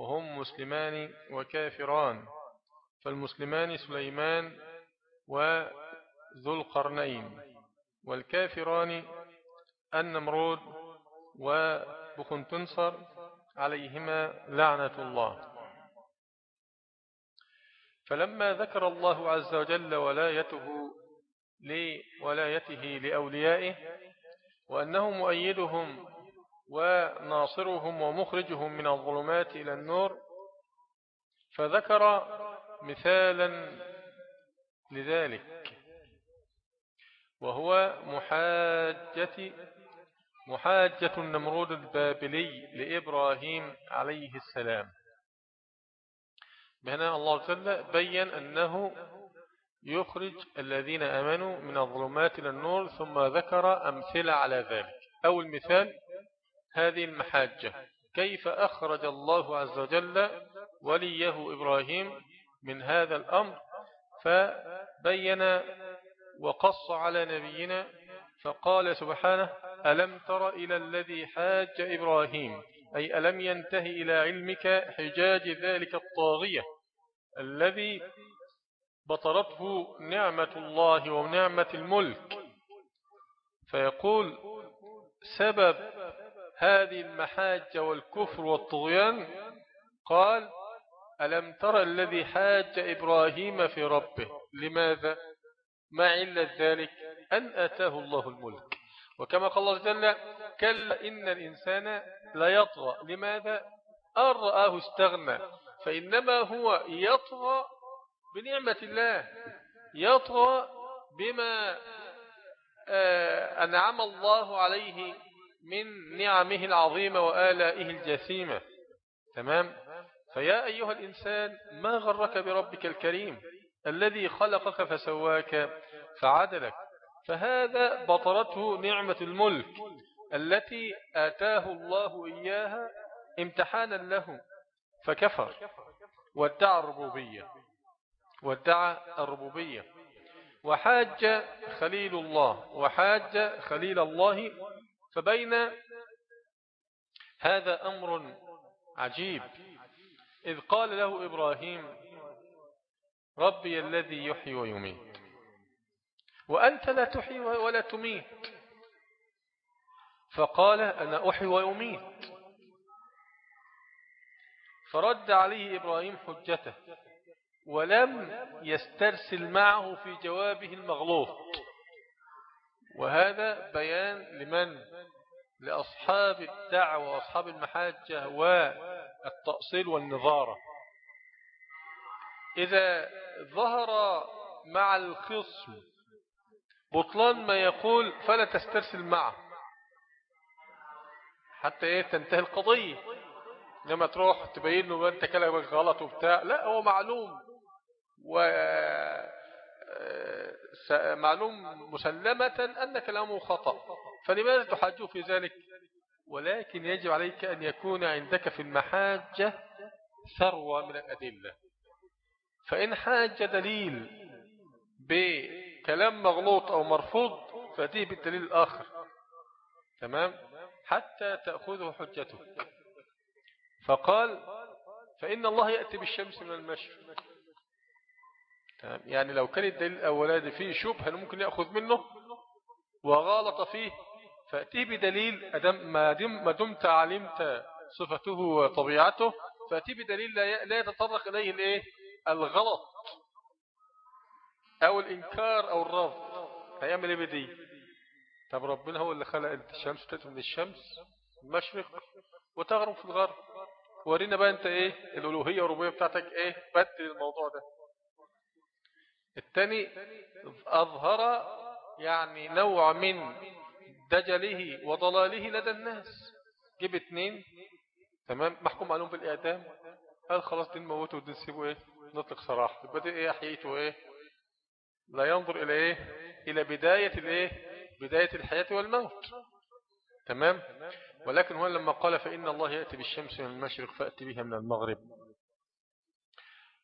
وهم مسلمان وكافران فالمسلمان سليمان وذو القرنين والكافران النمرود وبخنتنصر عليهما لعنة الله. فلما ذكر الله عز وجل ولايته لولايته لأوليائه وأنه مؤيدهم وناصرهم ومخرجهم من الظلمات إلى النور. فذكر مثالا لذلك وهو محاجة محاجة النمرود البابلي لإبراهيم عليه السلام. بهنا الله تعالى بين أنه يخرج الذين أمنوا من الظلمات إلى النور ثم ذكر أمثلة على ذلك. أول مثال هذه المحاجة. كيف أخرج الله عز وجل وليه إبراهيم من هذا الأمر؟ فبين وقص على نبينا فقال سبحانه ألم تر إلى الذي حاج إبراهيم؟ أي ألم ينتهي إلى علمك حجاج ذلك الطاغية الذي بطرته نعمة الله ونعمة الملك؟ فيقول سبب هذه المحاجة والكفر والطغيان؟ قال ألم تر الذي حاج إبراهيم في ربه؟ لماذا؟ ما علة ذلك؟ أن أتاه الله الملك. وكما قال الله جل كلا إن الإنسان لا يطغى لماذا؟ أن رآه استغنى. فإنما هو يطغى بنعمة الله. يطغى بما آه، أنعم الله عليه من نعمه العظيمة وآلائه الجسيمة. تمام؟ فيا أيها الإنسان ما غرك بربك الكريم الذي خلقك فسواك فعدلك؟ فهذا بطرته نعمة الملك التي آتاه الله إياها امتحانا له فكفر وادعى الربوبية وادعى الربوبية. وحاج خليل الله وحاج خليل الله فبين هذا أمر عجيب. إذ قال له إبراهيم ربي الذي يحيي ويميت وأنت لا تحيي ولا تميت. فقال أنا أحيي ويميت فرد عليه إبراهيم حجته ولم يسترسل معه في جوابه المغلوط. وهذا بيان لمن؟ لأصحاب الدعوة وأصحاب المحاجة والتأصيل والنظارة. إذا ظهر مع الخصم بطلان ما يقول فلا تسترسل معه. حتى إيه تنتهي القضية. لما تروح تبين له أنت كلامك غلط وبتاع لا هو معلوم. و معلوم مسلمة أن كلامه خطأ. فلماذا تحاجه في ذلك؟ ولكن يجب عليك أن يكون عندك في المحاجة ثروة من الأدلة. فإن حاج دليل بكلام مغلوط أو مرفوض فأتيه بالدليل الآخر. تمام؟ حتى تأخذه حجته. فقال فإن الله يأتي بالشمس من المشرق. يعني لو كان الدليل الأولاني فيه شبهة ممكن يأخذ منه وغالط فيه فأتيه بدليل ما دمت علمت صفته وطبيعته فأتيه بدليل لا يتطرق إليه الإيه؟ الغلط أو الإنكار أو الرفض. هيعمل إيه بدي؟ طب ربنا هو اللي خلق الشمس تأتي من الشمس؟ المشرق وتغرب في الغرب. ورينا بقى أنت إيه؟ الألوهية والربوبية بتاعتك إيه؟ بدل الموضوع ده. الثاني أظهر يعني نوع من دجله وضلاله لدى الناس. جيب اثنين تمام؟ محكوم عليهم بالإعدام قال خلاص دين موته ودين سيبه إيه؟ نطلق صراحة. يبقى إيه؟ أحييته إيه؟ لا ينظر إلى إيه؟ إلى بداية الإيه؟ بداية الحياة والموت. تمام؟ ولكن هو لما قال فإن الله يأتي بالشمس من المشرق فأتي بها من المغرب.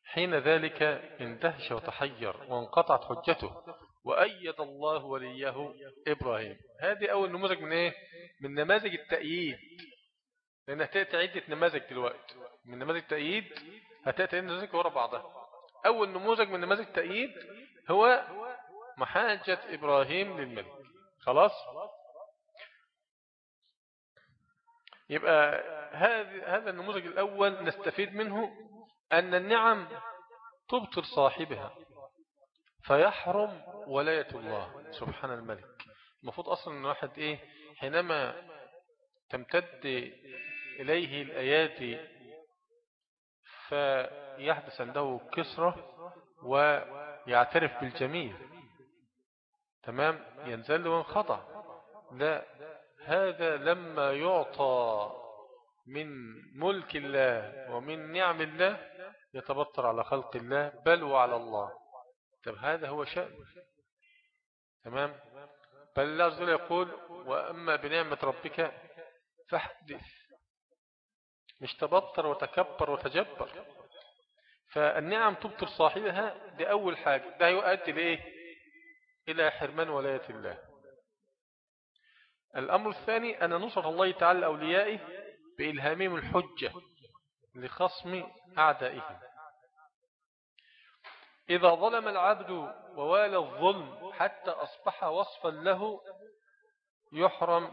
حين ذلك اندهش وتحير وانقطعت حجته. وأيد الله وليه إبراهيم. هذه أول نموذج من إيه؟ من نماذج التأييد. لأن هتأتي عدة نماذج دلوقتي. من نماذج تأييد هتأتي عدة نماذج ورا بعضها. أول نموذج من نماذج تأييد هو محاجة إبراهيم للملك. خلاص؟ يبقى هذا النموذج الأول نستفيد منه أن النعم تبطل صاحبها. فيحرم ولاية الله سبحان الملك. المفروض أصلا أن واحد إيه حينما تمتد إليه الآيات فيحدث عنده كسرة ويعترف بالجميل تمام؟ ينزل وانخطع لا هذا لما يعطى من ملك الله ومن نعم الله يتبطر على خلق الله بل وعلى الله. طب هذا هو شأن. تمام؟ بل الله عز وجل يقول وأما بنعمة ربك فاحدث. مش تبطر وتكبر وتجبر. فالنعم تبطر صاحبها دي أول حاجة. ده يؤدي لإيه؟ إلى حرمان ولاية الله. الأمر الثاني أن نصر الله تعالى أوليائه بإلهامهم الحجة لخصم أعدائهم. إذا ظلم العبد ووالى الظلم حتى أصبح وصفا له يحرم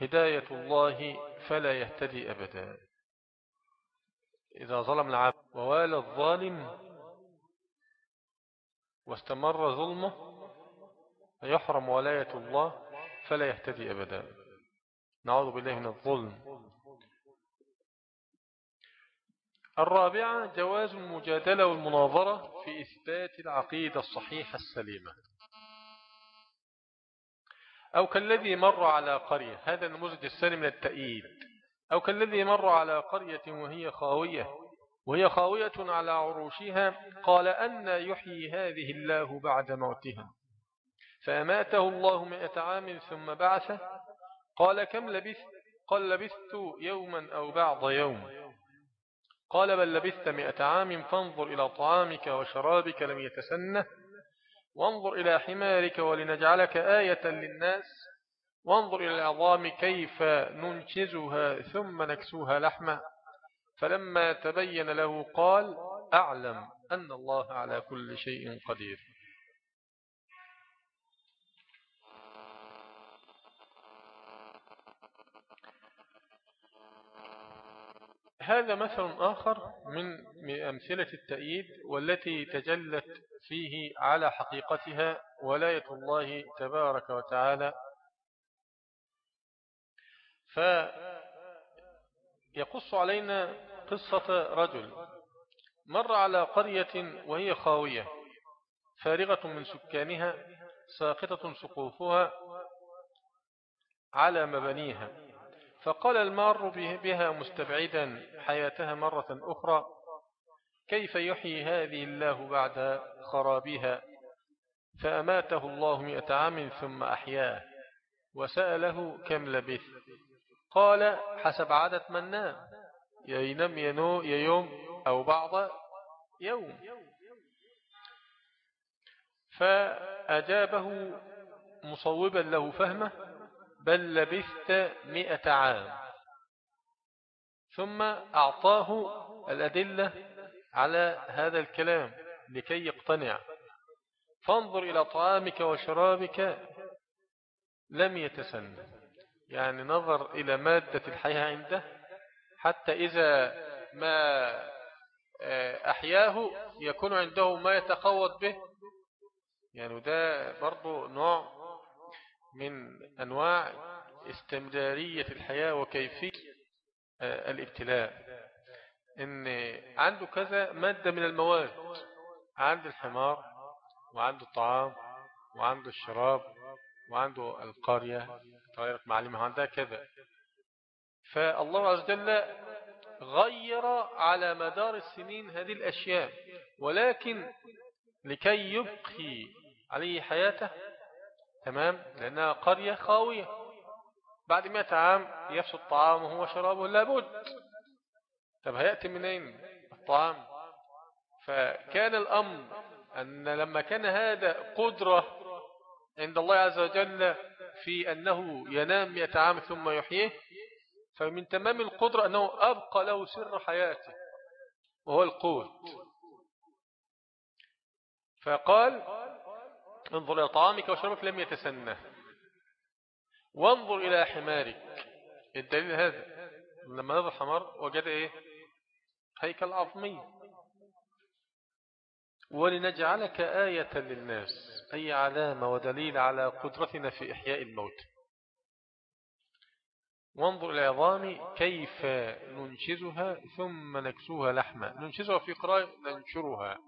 هداية الله فلا يهتدي أبدا. إذا ظلم العبد ووالى الظالم واستمر ظلمه يحرم ولاية الله فلا يهتدي أبدا. نعوذ بالله من الظلم. الرابعة جواز المجادلة والمناظرة في إثبات العقيدة الصحيحة السليمة. أو كالذي مر على قرية هذا النموذج الثاني من التأييد. أو كالذي مر على قرية وهي خاوية وهي خاوية على عروشها قال أن يحيي هذه الله بعد موتها. فأماته الله مئة عام ثم بعثه قال كم لبثت؟ قال لبثت يوما أو بعض يوم. قال بل لبثت مئة عام فانظر إلى طعامك وشرابك لم يتسنه وانظر إلى حمارك ولنجعلك آية للناس وانظر إلى العظام كيف ننشزها ثم نكسوها لحمة فلما تبين له قال أعلم أن الله على كل شيء قدير. هذا مثل آخر من أمثلة التأييد والتي تجلت فيه على حقيقتها ولاية الله تبارك وتعالى. فيقص علينا قصة رجل مر على قرية وهي خاوية فارغة من سكانها ساقطة سقوفها على مبنيها فقال المار بها مستبعدا حياتها مرة أخرى كيف يحيي هذه الله بعد خرابها؟ فأماته الله مئة عام ثم أحياه وسأله كم لبث؟ قال حسب عدد من نام ينام ينو يوم أو بعض يوم. فأجابه مصوبا له فهمه بل لبثت مئة عام. ثم أعطاه الأدلة على هذا الكلام لكي يقتنع. فانظر إلى طعامك وشرابك لم يتسن. يعني نظر إلى مادة الحياة عنده. حتى إذا ما آه، أحياه يكون عنده ما يتقوض به. يعني ده برضو نوع من أنواع استمرارية الحياة وكيفية آه، الابتلاء. إن عنده كذا مادة من المواد عند الحمار وعنده الطعام وعنده الشراب وعنده القرية تغيرت معالمها عندها كذا. فالله عز وجل غير على مدار السنين هذه الأشياء ولكن لكي يبقي عليه حياته تمام؟ لأنها قرية خاوية. بعد مئة عام يفسد طعامه وشرابه لابد. طب هيأتي منين الطعام؟ فكان الأمر أن لما كان هذا قدرة عند الله عز وجل في أنه ينام مئة عام ثم يحييه فمن تمام القدرة أنه أبقى له سر حياته وهو القوت. فقال انظر إلى طعامك وشربك لم يتسنه. وانظر إلى حمارك. الدليل هذا. لما نظر حمار وجد إيه؟ هيكل عظمي. ولنجعلك آية للناس. أي علامة ودليل على قدرتنا في إحياء الموت. وانظر إلى العظام كيف ننشزها ثم نكسوها لحما. ننشزها في قراءة ننشرها.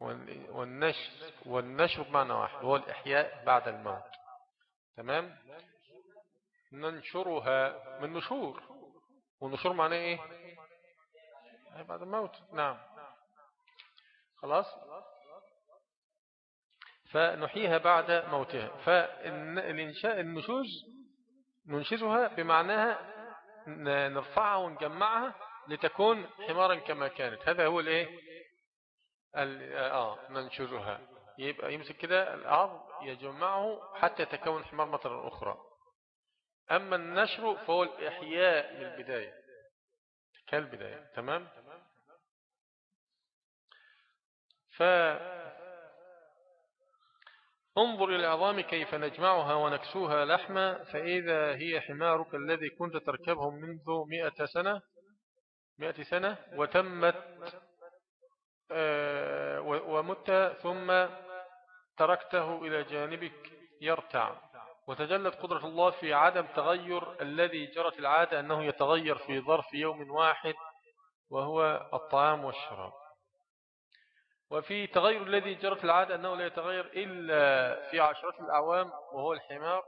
والنشر والنشر بمعنى واحد هو الإحياء بعد الموت. تمام؟ ننشرها من نشور. والنشور معناه إيه؟ بعد الموت. نعم. خلاص؟ فنحييها بعد موتها. فالإنشاء النشوز ننشزها بمعناها نرفعها ونجمعها لتكون حمارا كما كانت. هذا هو الإيه؟ آه ننشزها يبقى يمسك كده الأرض يجمعه حتى يتكون حمار مرة أخرى. أما النشر فهو الإحياء من البداية كالبداية. تمام؟ ف انظر إلى العظام كيف نجمعها ونكسوها لحما فإذا هي حمارك الذي كنت تركبه منذ مئة سنة مئة سنة وتمت آه، ومت ثم تركته إلى جانبك يرتع. وتجلت قدرة الله في عدم تغير الذي جرت العادة أنه يتغير في ظرف يوم واحد وهو الطعام والشراب. وفي تغير الذي جرت العادة أنه لا يتغير إلا في عشرة الأعوام وهو الحمار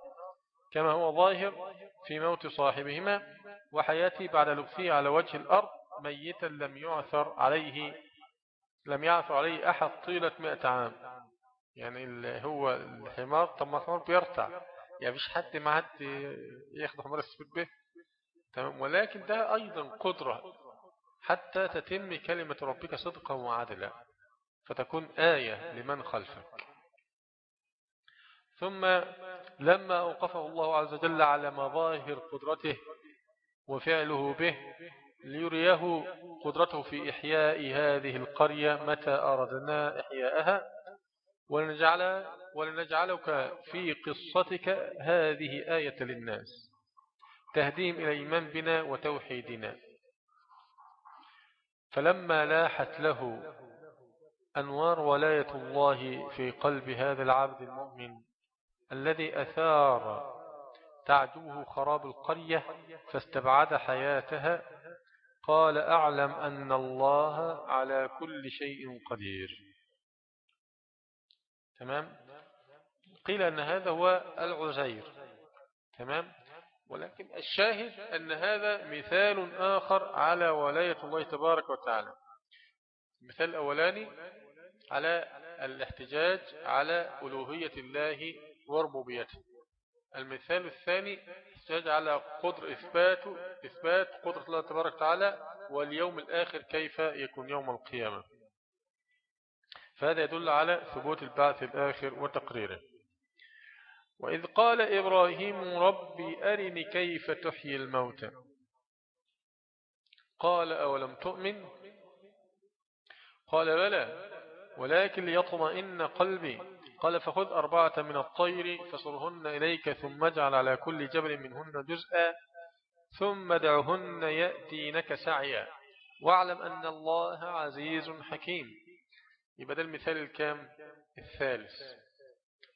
كما هو ظاهر في موت صاحبهما وحياته بعد لبثه على وجه الأرض ميتا لم يعثر عليه لم يعثر عليه أحد طيلة مئة عام. يعني اللي هو الحمار طب ما الحمار بيرتع. يعني مش حد ما حد ياخد حمار يستفيد به. تمام؟ ولكن ده أيضا قدرة. حتى تتم كلمة ربك صدقا وعدلا فتكون آية لمن خلفك. ثم لما أوقفه الله عز وجل على مظاهر قدرته وفعله به ليريه قدرته في إحياء هذه القرية متى أردنا إحياءها. ولنجعل ولنجعلك في قصتك هذه آية للناس. تهديم إلى إيمان بنا وتوحيدنا. فلما لاحت له أنوار ولاية الله في قلب هذا العبد المؤمن الذي أثار تعجبه خراب القرية فاستبعد حياتها قال أعلم أن الله على كل شيء قدير. تمام؟ قيل أن هذا هو العزير. تمام؟ ولكن الشاهد أن هذا مثال آخر على ولاية الله تبارك وتعالى. المثال الأولاني على الاحتجاج على ألوهية الله وربوبيته. المثال الثاني احتجاج على قدر إثبات إثبات قدرة الله تبارك وتعالى واليوم الآخر كيف يكون يوم القيامة. فهذا يدل على ثبوت البعث الآخر وتقريره. وإذ قال إبراهيم ربي أرني كيف تحيي الموتى. قال أولم تؤمن؟ قال بلى ولكن ليطمئن قلبي. قال فخذ أربعة من الطير فصرهن إليك ثم اجعل على كل جبل منهن جزءا ثم دعهن يأتينك سعيا. واعلم أن الله عزيز حكيم. يبقى ده المثال الكام؟ الثالث.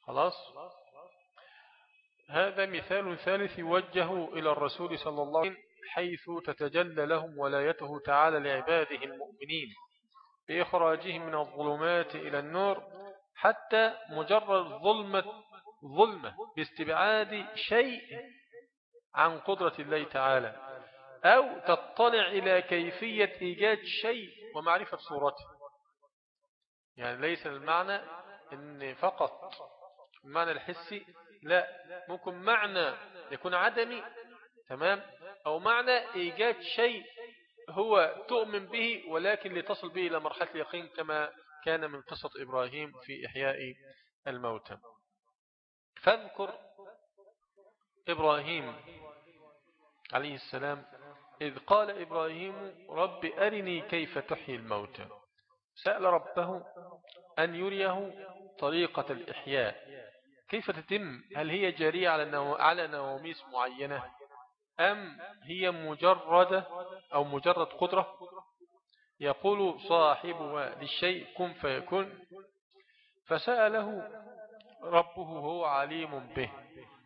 خلاص؟ هذا مثال ثالث يوجه إلى الرسول صلى الله عليه وسلم حيث تتجلى لهم ولايته تعالى لعباده المؤمنين بإخراجهم من الظلمات إلى النور حتى مجرد ظلمة ظلمة باستبعاد شيء عن قدرة الله تعالى أو تطلع إلى كيفية إيجاد شيء ومعرفة صورته. يعني ليس المعنى أن فقط المعنى الحسي لا ممكن معنى يكون عدمي تمام؟ أو معنى إيجاد شيء هو تؤمن به ولكن لتصل به إلى مرحلة اليقين كما كان من قصة إبراهيم في إحياء الموتى. فاذكر إبراهيم عليه السلام إذ قال إبراهيم رب أرني كيف تحيي الموتى. سأل ربه أن يريه طريقة الإحياء. كيف تتم؟ هل هي جارية على نواميس معينة أم هي مجرد أو مجرد قدرة؟ يقول صاحبها للشيء كن فيكون فسأله ربه هو عليم به.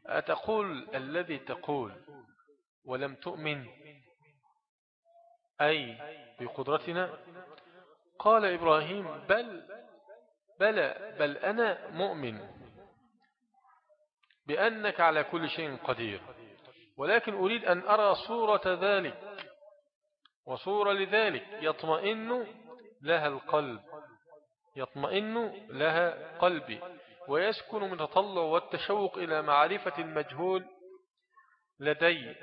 أتقول الذي تقول ولم تؤمن؟ أي بقدرتنا؟ قال إبراهيم بل بلى بل أنا مؤمن بأنك على كل شيء قدير ولكن أريد أن أرى صورة ذلك. وصورة لذلك يطمئن لها القلب يطمئن لها قلبي ويسكن من تطلع والتشوق إلى معرفة المجهول لدي.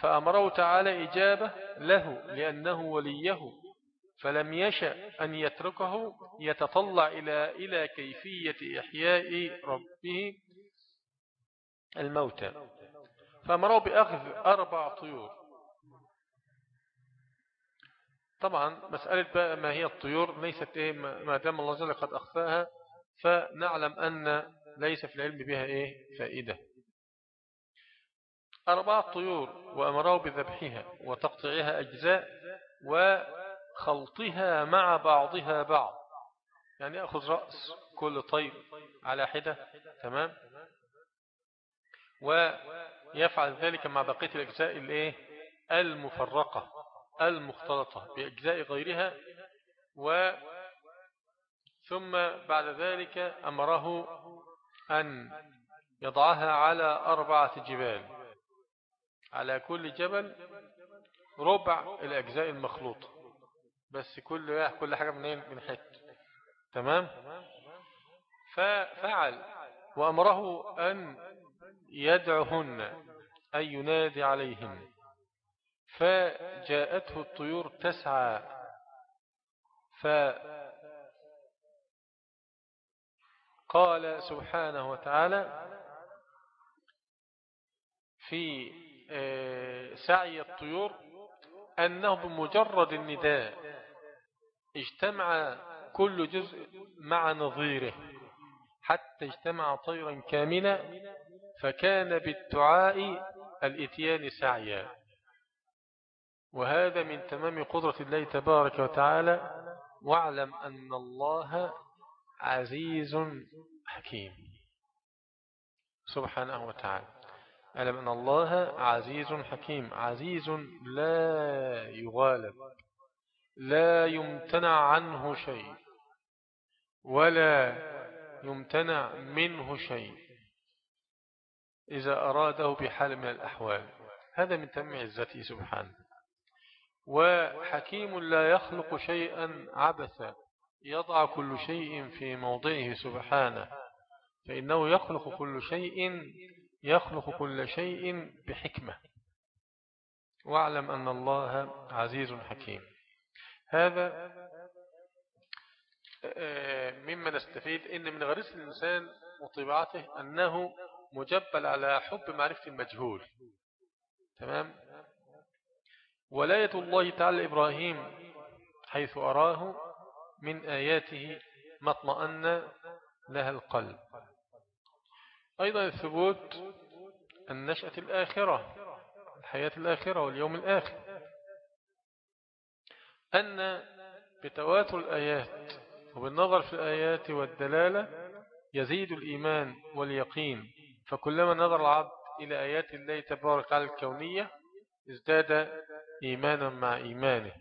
فأمره تعالى إجابة له لأنه وليه فلم يشأ أن يتركه يتطلع إلى إلى كيفية إحياء ربه الموتى. فأمره بأخذ أربع طيور. طبعا مسألة بقى ما هي الطيور ليست إيه ما دام الله جل قد أخفاها فنعلم أن ليس في العلم بها إيه فائدة. أربع طيور وأمره بذبحها وتقطيعها أجزاء وخلطها مع بعضها بعض. يعني أخذ رأس كل طير على حدة تمام؟ ويفعل ذلك مع بقية الأجزاء المفرقة. المختلطة بأجزاء غيرها و ثم بعد ذلك أمره أن يضعها على أربعة جبال. على كل جبل ربع الأجزاء المخلوطة. بس كل كل حاجة من من حت تمام؟ ففعل وأمره أن يدعهن أن ينادي عليهن. فجاءته الطيور تسعى. فقال سبحانه وتعالى في آه، سعي الطيور أنه بمجرد النداء اجتمع كل جزء مع نظيره حتى اجتمع طيرا كاملا فكان بالدعاء الإتيان سعيا. وهذا من تمام قدرة الله تبارك وتعالى. واعلم أن الله عزيز حكيم. سبحانه وتعالى. أعلم أن الله عزيز حكيم. عزيز لا يغالب. لا يمتنع عنه شيء. ولا يمتنع منه شيء. إذا أراده بحال من الأحوال. هذا من تمع عزته سبحانه. وحكيم لا يخلق شيئا عبثا يضع كل شيء في موضعه سبحانه فإنه يخلق كل شيء يخلق كل شيء بحكمة. واعلم أن الله عزيز حكيم. هذا آه، مما نستفيد إن من غريزة الإنسان وطباعته أنه مجبل على حب معرفة المجهول تمام؟ ولاية الله تعالى إبراهيم حيث أراه من آياته ما اطمأن لها القلب. أيضا الثبوت النشأة الآخرة الحياة الآخرة واليوم الآخر. أن بتواتر الآيات وبالنظر في الآيات والدلالة يزيد الإيمان واليقين. فكلما نظر العبد إلى آيات الله تبارك على الكونية ازداد إيمانا مع إيمانه.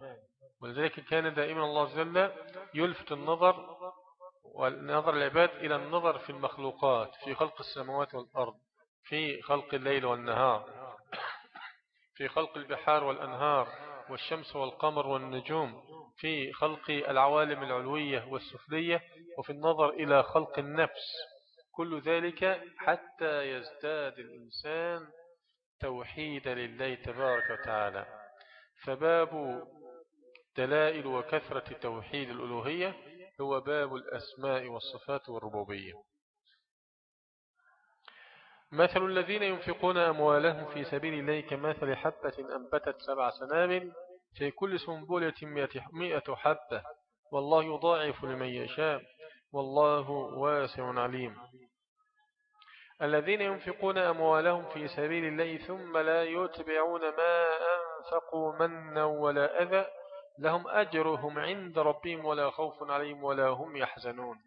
ولذلك كان دائما الله جل يلفت النظر والنظر العباد إلى النظر في المخلوقات في خلق السماوات والأرض في خلق الليل والنهار في خلق البحار والأنهار والشمس والقمر والنجوم في خلق العوالم العلوية والسفلية وفي النظر إلى خلق النفس. كل ذلك حتى يزداد الإنسان توحيد لله تبارك وتعالى. فباب دلائل وكثرة توحيد الألوهية هو باب الأسماء والصفات والربوبية. مثل الذين ينفقون أموالهم في سبيل الله كمثل حبة أنبتت سبع سنابل في كل سنبلة مئة حبة. والله يضاعف لمن يشاء. والله واسع عليم. الذين ينفقون أموالهم في سبيل الله ثم لا يتبعون ما أنفقوا منا ولا أذى لهم أجرهم عند ربهم ولا خوف عليهم ولا هم يحزنون.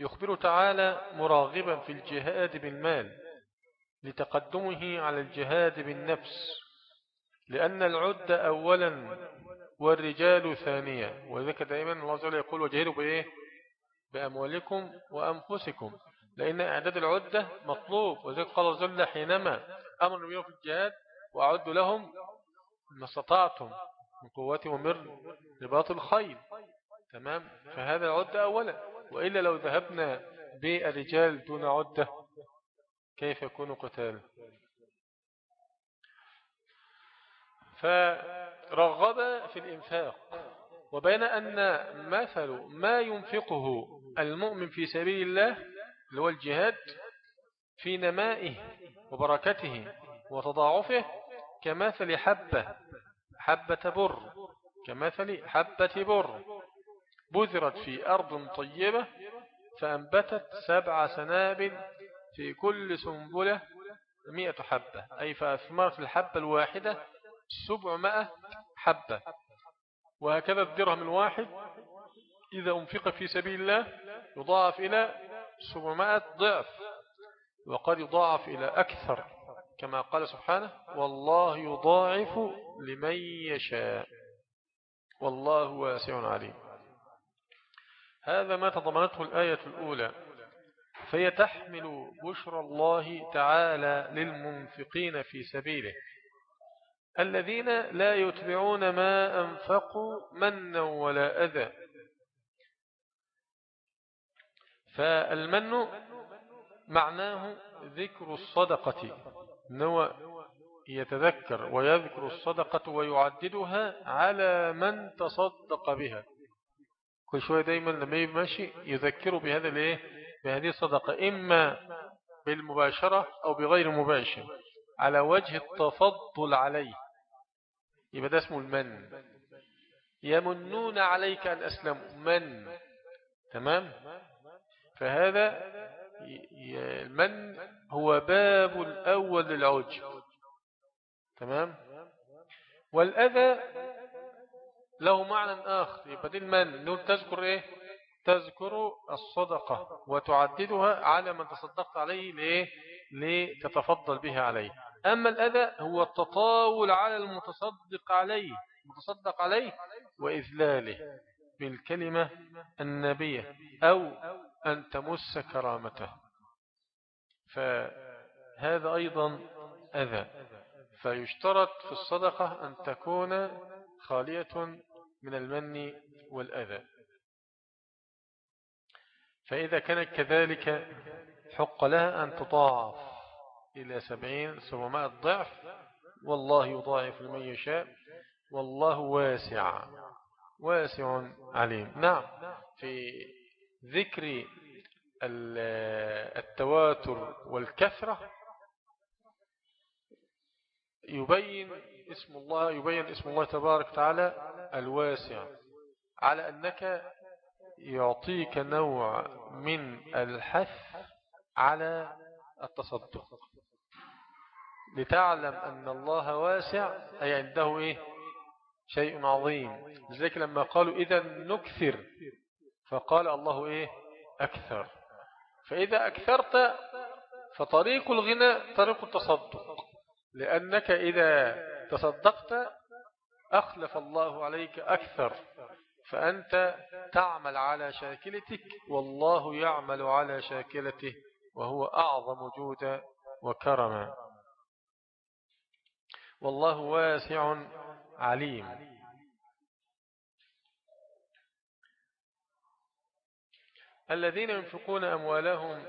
يخبر تعالى مراغبا في الجهاد بالمال لتقدمه على الجهاد بالنفس لأن العد أولا والرجال ثانية وذلك دائما الله وجل يقول وجهدوا بإيه؟ بأموالكم وأنفسكم. لأن إعداد العدة مطلوب. وذلك قال وجل حينما أمر النبي في الجهاد وأعد لهم ما استطعتم من قوة ومر رباط الخيل. تمام؟ فهذا العدة أولا. وإلا لو ذهبنا بالرجال دون عدة كيف يكون قتال فرغب في الإنفاق. وبين أن مثل ما ينفقه المؤمن في سبيل الله اللي هو الجهاد في نمائه وبركته وتضاعفه كمثل حبة حبة بر كمثل حبة بر بذرت في أرض طيبة فأنبتت سبع سنابل في كل سنبلة مئة حبة أي فأثمرت الحبة الواحدة سبعمائة حبة. وهكذا الدرهم الواحد إذا أنفق في سبيل الله يضاعف إلى سبعمائة ضعف وقد يضاعف إلى أكثر. كما قال سبحانه والله يضاعف لمن يشاء. والله واسع عليم. هذا ما تضمنته الآية الأولى. فهي تحمل بشر الله تعالى للمنفقين في سبيله. الذين لا يتبعون ما أنفقوا منا ولا أذى. فالمن معناه ذكر الصدقة. نوى يتذكر ويذكر الصدقة ويعددها على من تصدق بها. كل شوية دايما لما يمشي يذكر بهذا الإيه؟ بهذه الصدقة إما بالمباشرة أو بغير مباشر على وجه التفضل عليه. يبقى ده اسمه المن. يمنون عليك أن أسلموا. من؟ تمام؟ فهذا المن هو باب الأول للعجب تمام؟ والأذى له معنى آخر. يبقى دي المن. نقول تذكر إيه؟ تذكر الصدقة وتعددها على من تصدقت عليه ليه لتتفضل بها عليه. أما الأذى هو التطاول على المتصدق عليه المتصدق عليه وإذلاله بالكلمة النبية أو أن تمس كرامته. فهذا أيضا أذى. فيشترط في الصدقة أن تكون خالية من المن والأذى. فإذا كانت كذلك حق لها أن تضاعف إلى سبعين سبعمائة ضعف. والله يضاعف لمن يشاء. والله واسع واسع عليم. نعم في ذكر التواتر والكثرة يبين اسم الله يبين اسم الله تبارك وتعالى الواسع على أنك يعطيك نوع من الحث على التصدق. لتعلم أن الله واسع أي عنده إيه؟ شيء عظيم. لذلك لما قالوا إذا نكثر فقال الله إيه؟ أكثر. فإذا أكثرت فطريق الغنى طريق التصدق لأنك إذا تصدقت أخلف الله عليك أكثر فأنت تعمل على شاكلتك والله يعمل على شاكلته وهو أعظم جودا وكرما والله واسع عليم. الذين ينفقون أموالهم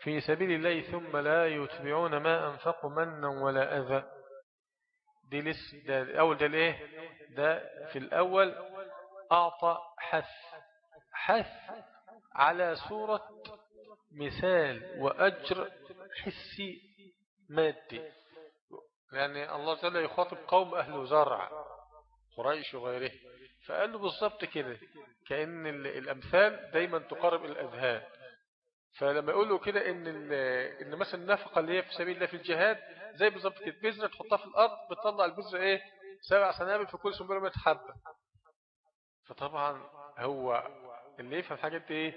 في سبيل الله ثم لا يتبعون ما أنفقوا منا ولا أذى. دي لس ده أول ده ليه؟ ده في الأول أعطى حث. حث على سورة مثال وأجر حسي مادي. يعني الله جل يخاطب قوم أهل زرع قريش وغيره فقال له بالضبط كده كأن الأمثال دايما تقرب الأذهان. فلما يقولوا كده إن, إن مثلا النفقة اللي هي في سبيل الله في الجهاد زي بالضبط كده بذرة تحطها في الأرض بتطلع البذرة إيه؟ سبع سنابل في كل سنبلة متحبة فطبعا هو اللي يفهم الحاجات دي إيه؟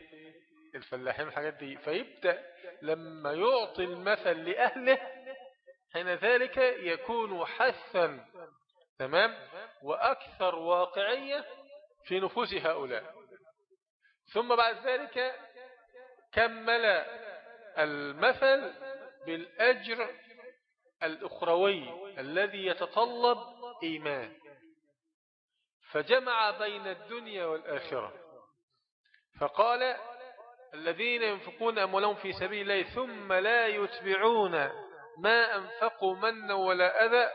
الفلاحين الحاجات دي. فيبدأ لما يعطي المثل لأهله حين ذلك يكون حثا. تمام؟ وأكثر واقعية في نفوس هؤلاء. ثم بعد ذلك كمل المثل بالأجر الأخروي الذي يتطلب إيمان. فجمع بين الدنيا والآخرة. فقال الذين ينفقون أموالهم في سبيل الله ثم لا يتبعون ما أنفقوا منا ولا أذى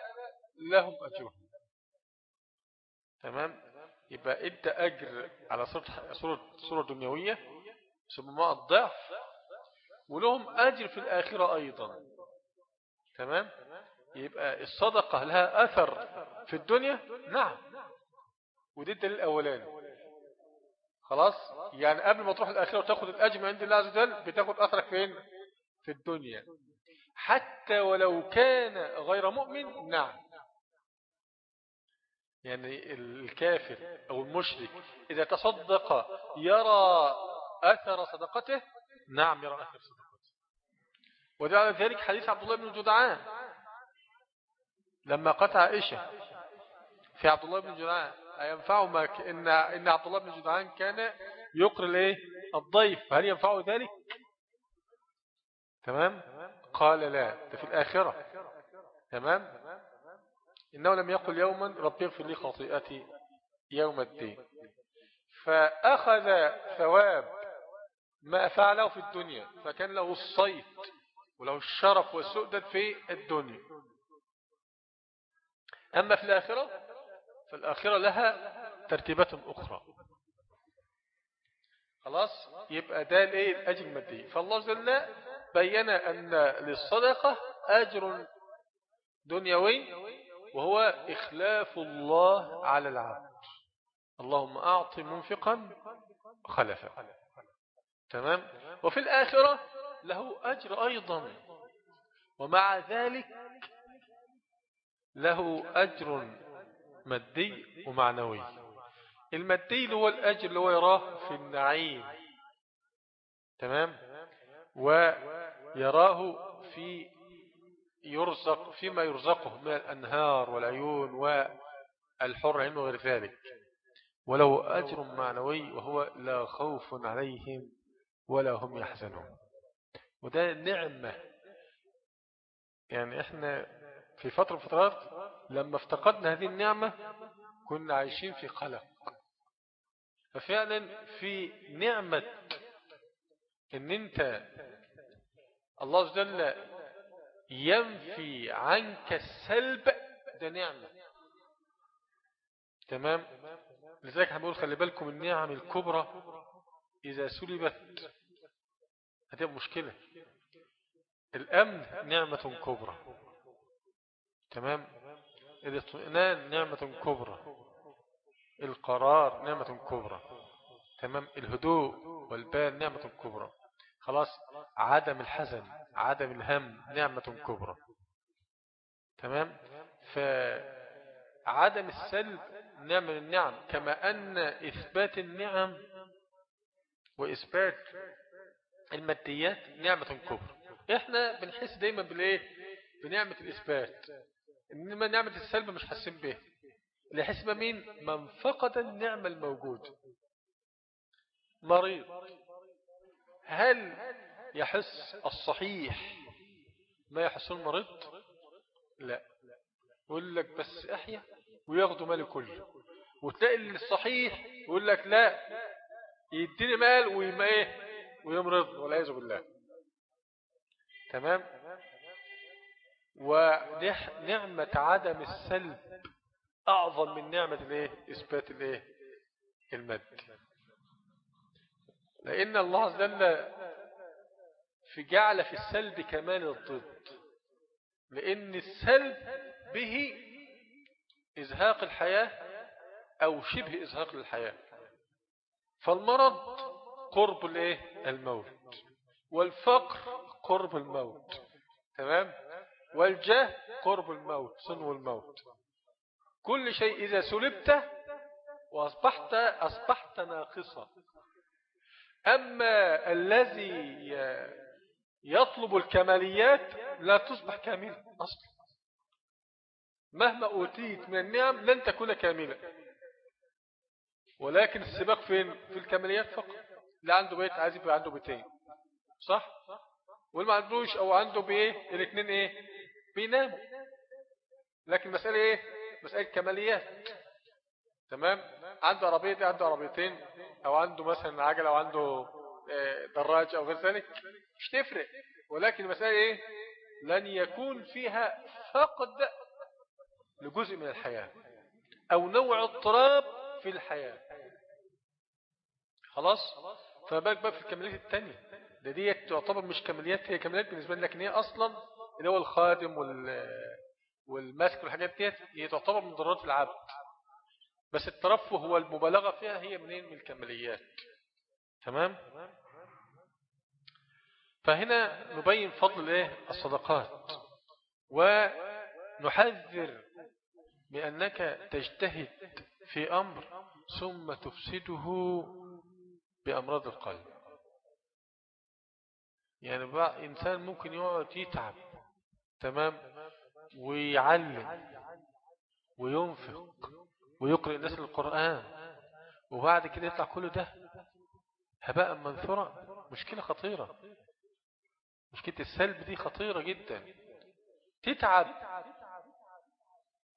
لهم أجرهم. تمام؟ يبقى انت اجر على صورة, صورة, صورة دنيوية سموها الضعف ولهم اجر في الاخرة أيضا. تمام؟ يبقى الصدقة لها اثر في الدنيا؟ نعم. ودي الدليل الاولاني. خلاص؟ يعني قبل ما تروح الاخرة وتاخد الاجر عند الله عز وجل بتاخد اثرك فين؟ في الدنيا. حتى ولو كان غير مؤمن نعم. يعني الكافر أو المشرك إذا تصدق يرى أثر صدقته نعم يرى أثر صدقته. ودعا ذلك حديث عبد الله بن جدعان. لما قطع عائشة في عبد الله بن جدعان أينفعه إن, إن عبد الله بن جدعان كان يقر ليه الضيف. هل ينفعه ذلك؟ تمام؟ قال لا ده في الآخرة. تمام؟ إنه لم يقل يوما ربي اغفر لي خطيئتي يوم الدين. فأخذ ثواب ما فعله في الدنيا فكان له الصيت وله الشرف والسؤدد في الدنيا. أما في الآخرة فالآخرة لها ترتيبات أخرى. خلاص؟ يبقى ده الايه الاجر المادي. فالله جل بين أن للصدقة أجر دنيوي وهو إخلاف الله على العبد. اللهم أعطي منفقا خلفا تمام؟ وفي الآخرة له أجر أيضا. ومع ذلك له أجر مادي ومعنوي. المادي هو الأجر اللي هو يراه في النعيم. تمام؟ ويراه في يرزق فيما يرزقه من الأنهار والعيون والحر عين وغير ذلك. ولو أجر معنوي وهو لا خوف عليهم ولا هم يحزنون. وده نعمة. يعني إحنا في فترة فترات لما افتقدنا هذه النعمة كنا عايشين في قلق. ففعلا في نعمة إن أنت الله جل ينفي عنك السلب ده نعمة. تمام؟ لذلك هنقول خلي بالكم النعم الكبرى إذا سلبت. هتبقى مشكلة. الأمن نعمة كبرى. تمام؟ الاطمئنان نعمة كبرى. القرار نعمة كبرى. تمام؟ الهدوء والبال نعمة كبرى. خلاص؟ عدم الحزن. عدم الهم نعمة كبرى. تمام؟ فعدم السلب نعمة من النعم كما أن إثبات النعم وإثبات الماديات نعمة كبرى. إحنا بنحس دايما بالإيه؟ بنعمة الإثبات. إنما نعمة السلب مش حاسين به اللي يحس بمين من فقد النعمة الموجودة. مريض. هل يحس الصحيح. ما يحس المريض؟ لا. يقول لك بس احيا وياخدوا مالي كله وتلاقي الصحيح يقول لك لا يديني مال ويما إيه؟ ويمرض والعياذ بالله. تمام؟ ونعمة عدم السلب أعظم من نعمة الايه؟ إثبات الايه؟ المد. لأن الله عز وجل في جعل في السلب كمال الضد لأن السلب به إزهاق الحياة أو شبه إزهاق للحياة. فالمرض قرب الايه الموت. والفقر قرب الموت. تمام؟ والجاه قرب الموت صنو الموت. كل شيء إذا سلبته وأصبحت أصبحت ناقصا. أما الذي يطلب الكماليات لا تصبح كاملة أصلا. مهما أوتيت من النعم لن تكون كاملة. ولكن السباق فين؟ في الكماليات فقط. لا عنده بيت عايز يبقى عنده بيتين. صح؟ واللي ما عندوش أو عنده بايه الاثنين إيه؟ بيناموا لكن مسألة إيه؟ مسألة كماليات. تمام؟ عنده عربية عنده عربيتين. أو عنده مثلا عجلة أو عنده دراج أو غير ذلك مش تفرق. ولكن المسألة إيه؟ لن يكون فيها فقد لجزء من الحياة أو نوع اضطراب في الحياة. خلاص؟ فبالك بقى في الكماليات التانية؟ ده دي تعتبر مش كماليات هي كماليات بالنسبة لنا لكن هي أصلا اللي هو الخادم وال والماسك والحاجات ديت هي تعتبر من ضرورات العبد. بس الترفه هو المبالغة فيها هي منين؟ من الكماليات. تمام؟ فهنا نبين فضل الايه؟ الصدقات. ونحذر بأنك تجتهد في أمر ثم تفسده بأمراض القلب. يعني بقى إنسان ممكن يقعد يتعب تمام؟ ويعلم وينفق ويقرأ الناس القرآن وبعد كده يطلع كل ده. هباء منثورا. مشكلة خطيرة. مشكلة السلب دي خطيرة جدا. تتعب.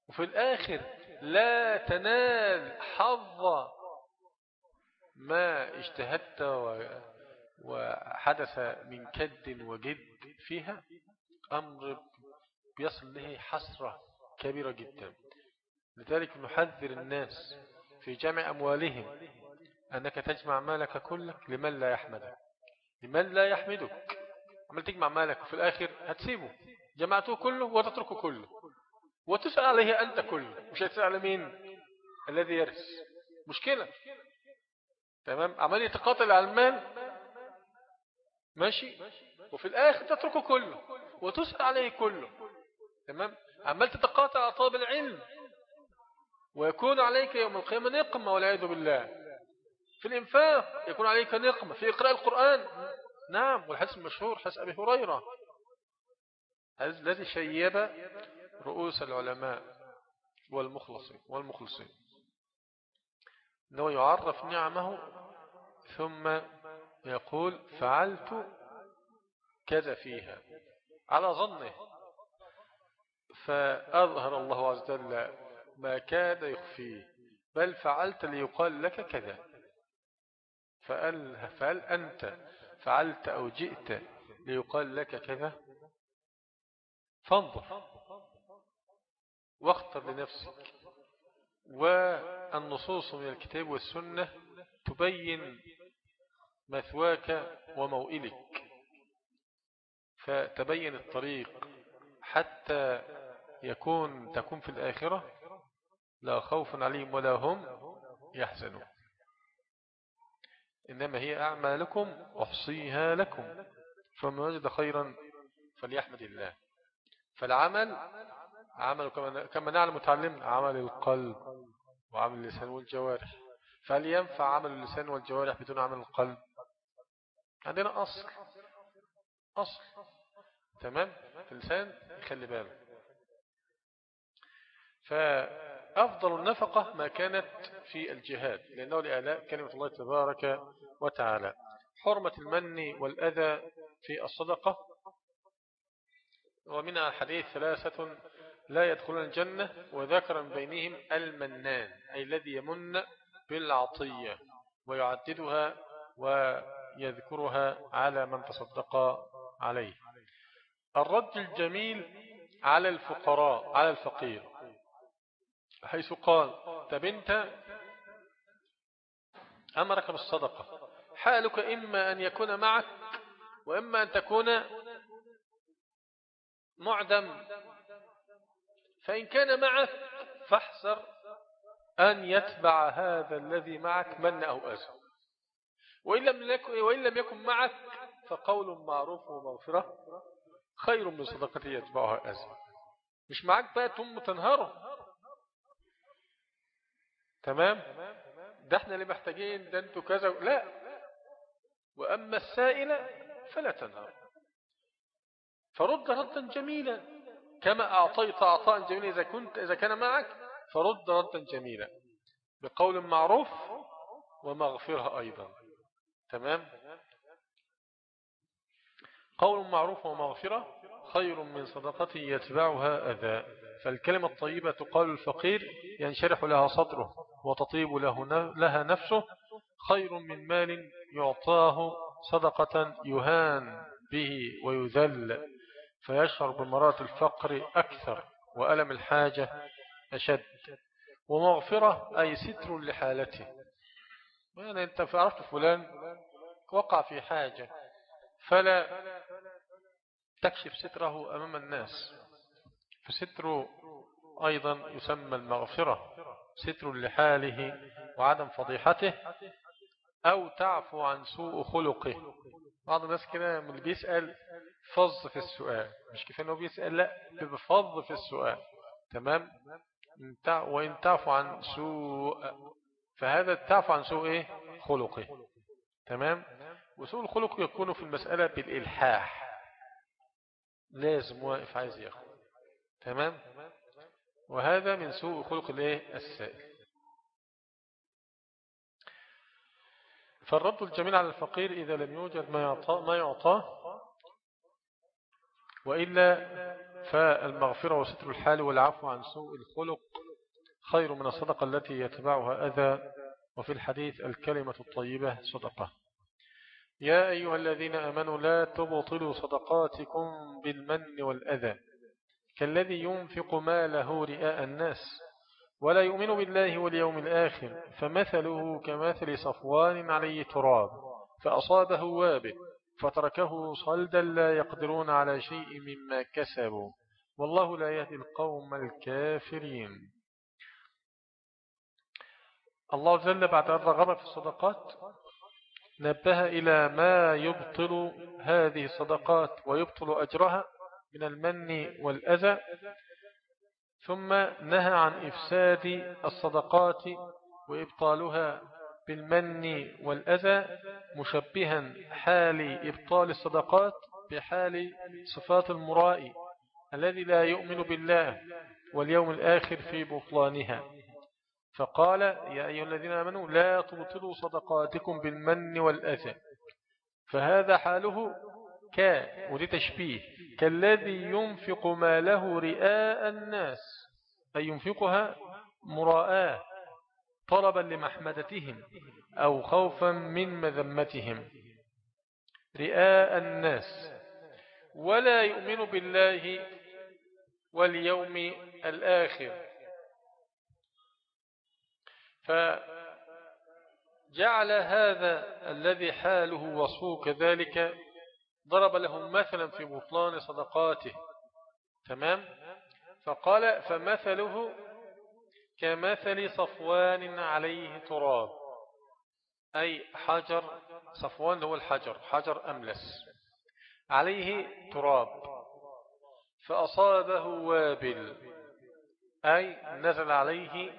وفي الآخر لا تنال حظ ما اجتهدت وحدث من كد وجد فيها. أمر بيصل له حسرة كبيرة جدا. لذلك نحذر الناس في جمع أموالهم أنك تجمع مالك كلك لمن لا يحمدك لمن لا يحمدك. عمل تجمع مالك وفي الآخر هتسيبه. جمعته كله وتتركه كله. وتسأل عليه أنت كله. مش هتسأل على مين؟ الذي يرث. مشكلة. تمام؟ عمال يتقاتل على المال. ماشي؟ وفي الآخر تتركه كله. وتسأل عليه كله. تمام؟ عمال تتقاتل على طالب العلم. ويكون عليك يوم القيامة نقمة والعياذ بالله. في الإنفاق يكون عليك نقمة في إقراء القرآن. نعم والحديث المشهور حديث أبي هريرة. الذي شيب رؤوس العلماء والمخلصين والمخلصين. أنه يعرف نعمه ثم يقول فعلت كذا فيها على ظنه. فأظهر الله عز وجل ما كاد يخفيه بل فعلت ليقال لك كذا. فقال, فهل أنت فعلت أو جئت ليقال لك كذا؟ فانظر واختر لنفسك. والنصوص من الكتاب والسنة تبين مثواك وموئلك. فتبين الطريق حتى يكون تكون في الآخرة لا خوف عليهم ولا هم يحزنون. إنما هي أعمالكم أحصيها لكم. فمن وجد خيرا فليحمد الله. فالعمل عمل كما نعلم متعلم عمل القلب وعمل اللسان والجوارح. فهل ينفع عمل اللسان والجوارح بدون عمل القلب. عندنا أصل. أصل. تمام؟ اللسان يخلي باله. فأفضل النفقة ما كانت في الجهاد لأنه لآلاء كلمة الله تبارك وتعالى. حرمة المن والأذى في الصدقة. ومنها الحديث ثلاثة لا يدخلون الجنة وذكر من بينهم المنان أي الذي يمن بالعطية ويعددها ويذكرها على من تصدق عليه. الرد الجميل على الفقراء على الفقير. حيث قال تبنت أمرك بالصدقة. حالك إما أن يكون معك وإما أن تكون معدم. فإن كان معك فاحذر أن يتبع هذا الذي معك من أو أذى. وإن لم يكن, وإن لم يكن معك فقول معروف ومغفرة خير من صدقة يتبعها أذى. مش معك بقى تم تنهره تمام؟ ده إحنا اللي محتاجين ده أنتوا كذا لا. وأما السائل فلا تنهر فرد ردا جميلا. كما أعطيت عطاء جميلا إذا, كنت إذا كان معك فرد ردا جميلا. بقول معروف ومغفرها أيضا. تمام؟ قول معروف ومغفرة خير من صدقة يتبعها أذى. فالكلمة الطيبة تقال الفقير ينشرح لها صدره وتطيب له لها نفسه. خير من مال يعطاه صدقة يهان به ويذل. فيشعر بمرات الفقر أكثر وألم الحاجة أشد. ومغفرة أي ستر لحالته. يعني أنت عرفت فلان وقع في حاجة فلا تكشف ستره أمام الناس. فستر أيضا يسمى المغفرة ستر لحاله وعدم فضيحته أو تعفو عن سوء خلقه. بعض الناس كده من اللي بيسأل فظ في السؤال مش كيف أنه بيسأل لأ بفظ في السؤال. تمام؟ وإن تعفو عن سوء فهذا تعفو عن سوء إيه؟ خلقه. تمام؟ وسوء الخلق يكون في المسألة بالإلحاح. لازم واقف عايز ياخد. تمام؟ وهذا من سوء خلق الايه؟ السائل. فالرد الجميل على الفقير إذا لم يوجد ما يعطاه, ما يعطاه وإلا فالمغفرة وستر الحال والعفو عن سوء الخلق خير من الصدقة التي يتبعها أذى. وفي الحديث الكلمة الطيبة صدقة. يا أيها الذين أمنوا لا تبطلوا صدقاتكم بالمن والأذى. كالذي ينفق ماله رئاء الناس ولا يؤمن بالله واليوم الآخر فمثله كمثل صفوان عليه تراب فأصابه وابه فتركه صلدا لا يقدرون على شيء مما كسبوا. والله لا يهدي القوم الكافرين. الله جل بعد أن رغب في الصدقات نبه إلى ما يبطل هذه الصدقات ويبطل أجرها من المن والأذى ثم نهى عن إفساد الصدقات وإبطالها بالمن والأذى مشبها حال إبطال الصدقات بحال صفات المرائي الذي لا يؤمن بالله واليوم الآخر في بطلانها. فقال يا أيها الذين آمنوا لا تبطلوا صدقاتكم بالمن والأذى. فهذا حاله ك ودي تشبيه. كالذي ينفق ماله رئاء الناس أي ينفقها مراءاه طلبا لمحمدتهم أو خوفا من مذمتهم. رئاء الناس. ولا يؤمن بالله واليوم الآخر. فجعل هذا الذي حاله وصفه كذلك ضرب لهم مثلا في بطلان صدقاته. تمام؟ فقال فمثله كمثل صفوان عليه تراب. أي حجر صفوان هو الحجر حجر أملس. عليه تراب. فأصابه وابل. أي نزل عليه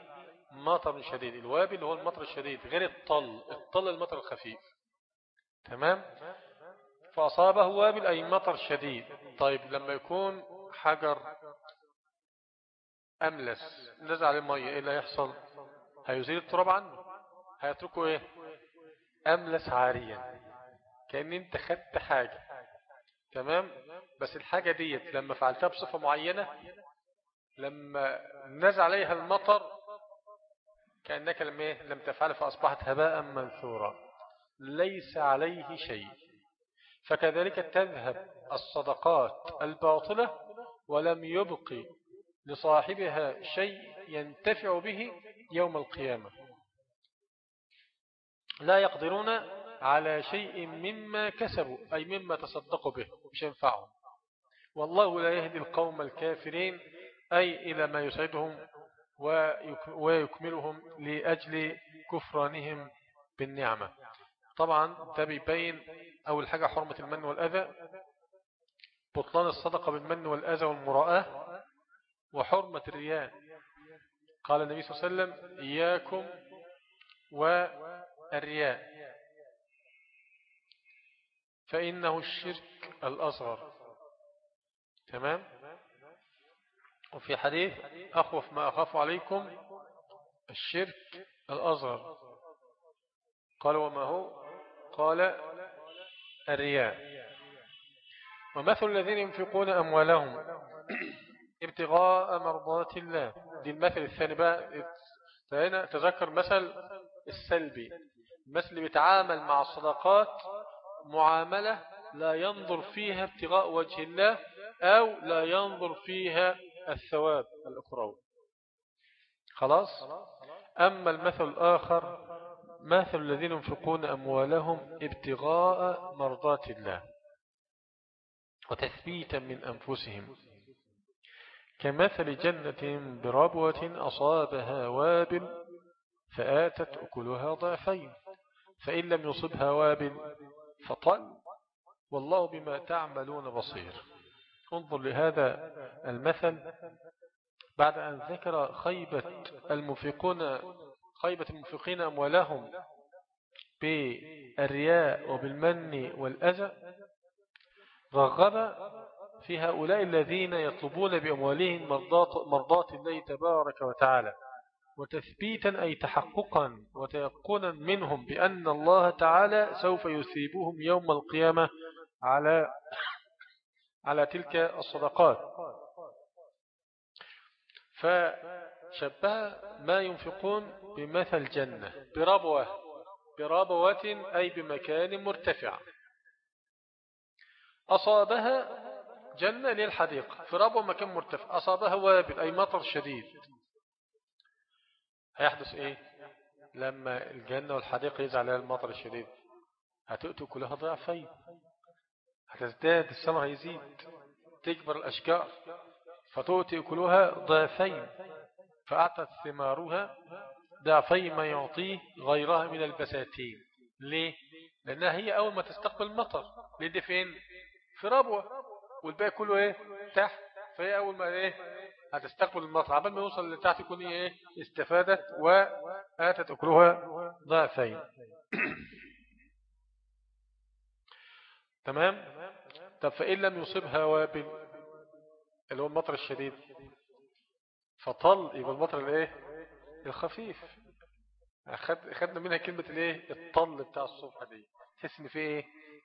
مطر شديد. الوابل هو المطر الشديد غير الطل. الطل المطر الخفيف. تمام؟ فأصابه وابل أي مطر شديد. طيب لما يكون حجر أملس نزع عليه مية إيه اللي هيحصل؟ هيزيل التراب عنه. هيتركه إيه؟ أملس عاريا كأن أنت خدت حاجة. تمام؟ بس الحاجة ديت لما فعلتها بصفة معينة لما نزع عليها المطر كأنك لم, إيه؟ لم تفعل فأصبحت هباء منثورا. ليس عليه شيء. فكذلك تذهب الصدقات الباطلة ولم يبقي لصاحبها شيء ينتفع به يوم القيامة. لا يقدرون على شيء مما كسبوا أي مما تصدقوا به مش ينفعهم. والله لا يهدي القوم الكافرين أي إلى ما يسعدهم ويكملهم لأجل كفرانهم بالنعمة. طبعا ده بيبين أول حاجة حرمة المن والأذى بطلان الصدقة بالمن والأذى والمراءة وحرمة الرياء. قال النبي صلى الله عليه وسلم إياكم والرياء. فإنه الشرك الأصغر. تمام؟ وفي حديث أخوف ما أخاف عليكم الشرك الأصغر. قال وما هو؟ قال الرياء. ومثل الذين ينفقون أموالهم ابتغاء مرضات الله. دي المثل الثاني بقى. تذكر مثل السلبي مثل بيتعامل مع الصدقات معاملة لا ينظر فيها ابتغاء وجه الله أو لا ينظر فيها الثواب الأخروي خلاص؟ أما المثل الآخر مثل الذين ينفقون أموالهم ابتغاء مرضات الله وتثبيتا من أنفسهم. كمثل جنة بربوة أصابها وابل فآتت أكلها ضعفين فإن لم يصبها وابل فطل. والله بما تعملون بصير. انظر لهذا المثل بعد أن ذكر خيبة المنفقون خيبة المنفقين أموالهم بالرياء وبالمن والأذى رغب في هؤلاء الذين يطلبون بأموالهم مرضات الله تبارك وتعالى. وتثبيتا أي تحققا وتيقنا منهم بأن الله تعالى سوف يثيبهم يوم القيامة على على تلك الصدقات. فشبه ما ينفقون بمثل جنة بربوة بربوة أي بمكان مرتفع. أصابها جنة للحديقة في ربوة مكان مرتفع. أصابها وابل أي مطر شديد. هيحدث إيه؟ لما الجنة والحديقة يزعل عليها المطر الشديد. هتؤتوا كلها ضعفين. هتزداد السمر يزيد تكبر الأشجار فتؤتي كلها ضعفين. فأعطت ثمارها ضعفي ما يعطيه غيرها من البساتين. ليه؟ لأنها هي أول ما تستقبل المطر. ليه فين؟ في ربوة. والباقي كله إيه؟ تحت. فهي أول ما إيه؟ هتستقبل المطر. عبال ما يوصل لتحت يكون إيه؟ استفادت وآتت أكلها ضعفين تمام؟ طب فإن لم يصبها وابل اللي هو المطر الشديد. فطل يبقى المطر الايه الخفيف. خدنا منها كلمة الإيه؟ الطل بتاع الصبح دي. تحس إن في إيه؟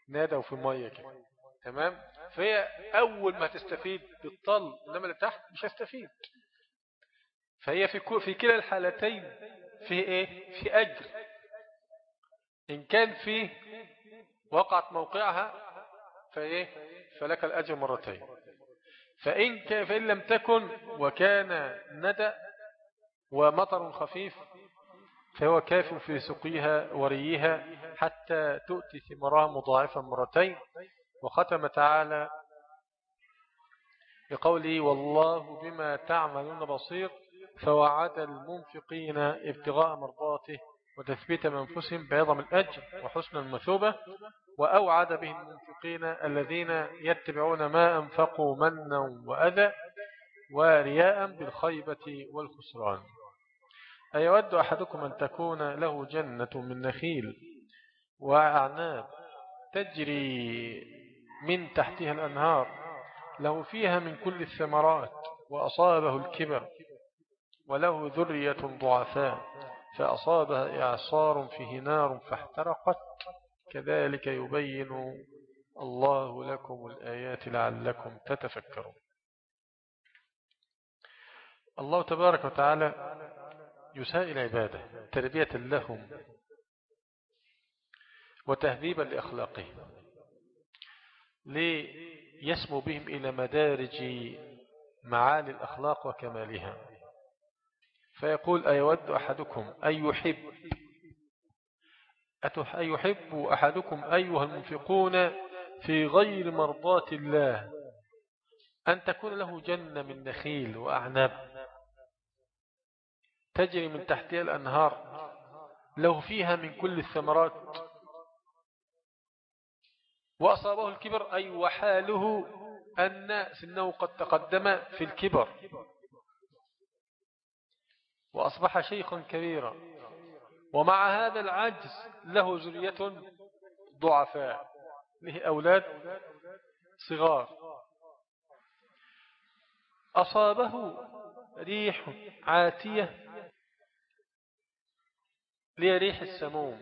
نادى وفي ميه كده. تمام؟ فهي أول ما تستفيد بالطل إنما اللي تحت مش هستفيد فهي في في كلا الحالتين في إيه؟ في أجر. إن كان في وقعت موقعها فإيه؟ فلك الأجر مرتين. فإن, فإن لم تكن وكان ندى ومطر خفيف فهو كاف في سقيها وريها حتى تؤتي ثمرها مضاعفا مرتين. وختم تعالى بقوله والله بما تعملون بصير فوعد المنفقين ابتغاء مرضاته وتثبيت منفسهم بعظم الأجر وحسن المثوبة وأوعد به المنفقين الذين يتبعون ما أنفقوا منا وأذى ورياء بالخيبة والخسران. أيود أحدكم أن تكون له جنة من نخيل وأعناب تجري من تحتها الأنهار له فيها من كل الثمرات وأصابه الكبر وله ذرية ضعفاء. فأصابها إعصار فيه نار فاحترقت. كذلك يبين الله لكم الآيات لعلكم تتفكرون. الله تبارك وتعالى يسائل عباده تربية لهم وتهذيبا لأخلاقهم ليسمو بهم إلى مدارج معالي الأخلاق وكمالها. فيقول أيود أحدكم أن يحب. أيحب أحدكم أيها المنفقون في غير مرضات الله أن تكون له جنة من نخيل وأعناب. تجري من تحتها الأنهار. له فيها من كل الثمرات. وأصابه الكبر أي وحاله أن سنه قد تقدم في الكبر. وأصبح شيخا كبيرا. ومع هذا العجز له ذرية ضعفاء له أولاد صغار. أصابه ريح عاتية ريح السموم.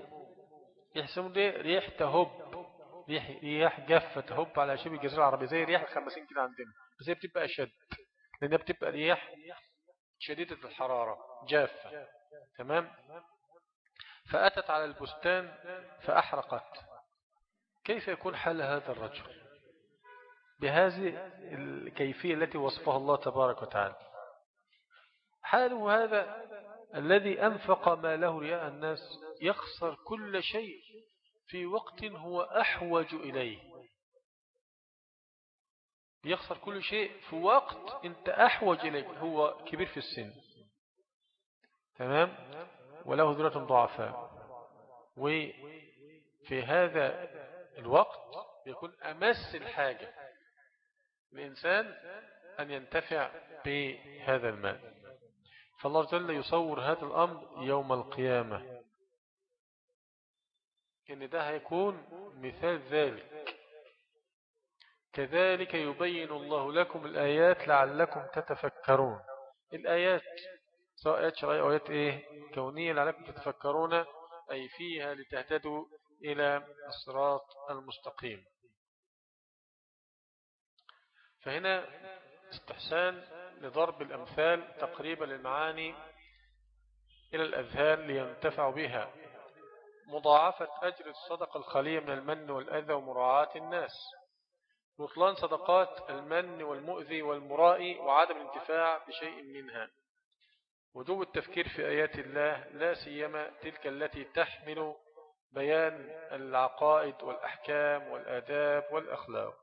ريح السموم دي ريح تهب ريح, ريح جافة تهب على شبه الجزيرة العربية زي ريح الخمسين كده عندنا بس هي بتبقى أشد لأنها بتبقى ريح شديدة الحرارة جافة تمام؟ فأتت على البستان فأحرقت. كيف يكون حال هذا الرجل؟ بهذه الكيفية التي وصفها الله تبارك وتعالى. حاله هذا الذي أنفق ماله رياء الناس يخسر كل شيء في وقت هو أحوج إليه. يخسر كل شيء في وقت انت أحوج إليه هو كبير في السن. تمام؟ وله ذرة ضعفاء. وفي هذا الوقت يكون أمس الحاجة الإنسان أن ينتفع بهذا المال. فالله جل يصور هذا الأمر يوم القيامة. إن ده هيكون مثال ذلك. كذلك يبين الله لكم الآيات لعلكم تتفكرون. الآيات سواء آيات شرعية أو آيات إيه كونية لعلكم تتفكرون أي فيها لتهتدوا إلى الصراط المستقيم. فهنا استحسان لضرب الأمثال تقريبا للمعاني إلى الأذهان لينتفع بها. مضاعفة أجر الصدقة الخالية من المن والأذى ومراعاة الناس. بطلان صدقات المن والمؤذي والمرائي وعدم الانتفاع بشيء منها. وجوب التفكير في آيات الله لا سيما تلك التي تحمل بيان العقائد والأحكام والآداب والأخلاق.